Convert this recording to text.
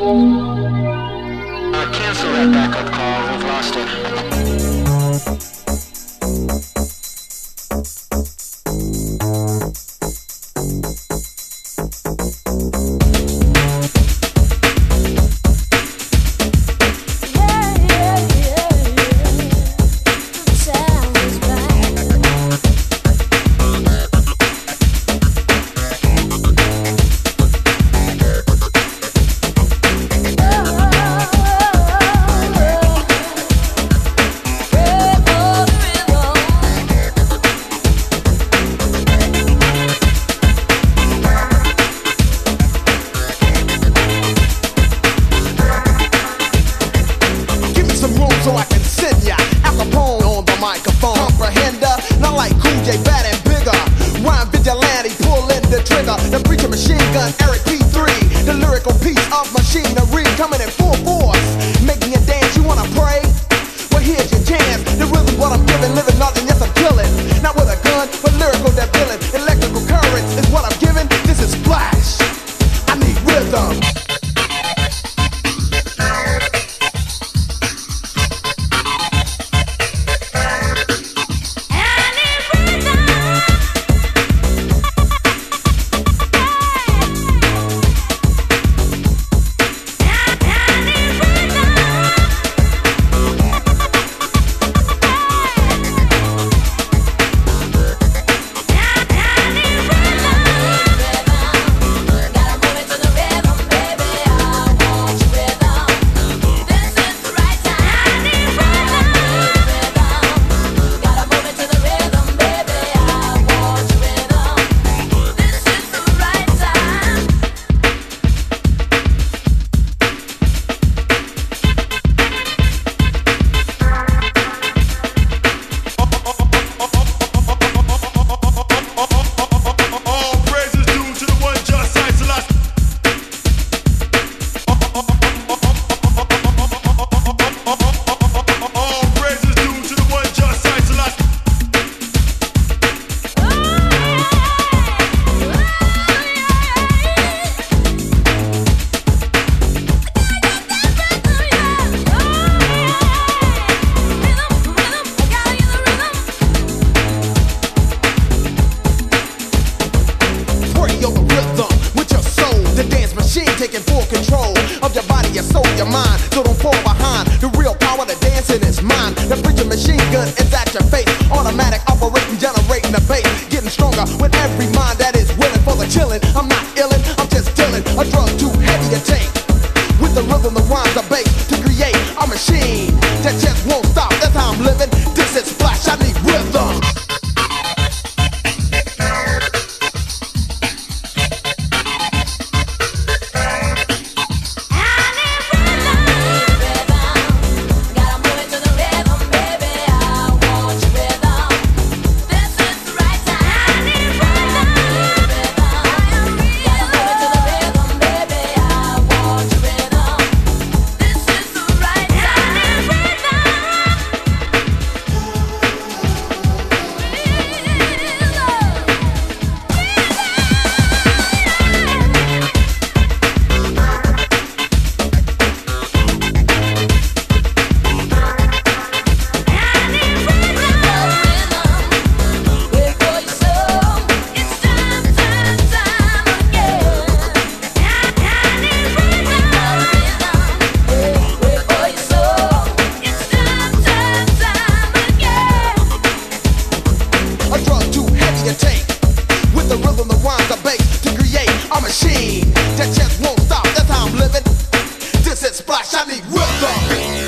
Uh, cancel that backup call, we've lost it. machinery coming in full force, making you dance. You wanna pray? Well, here's your chance. The rhythm, what I'm giving, living nothing, yes, Oh, oh, oh. lose mine. The preacher machine gun is at your face. Automatic operating, generating the base. Getting stronger with every mind. I need rhythm.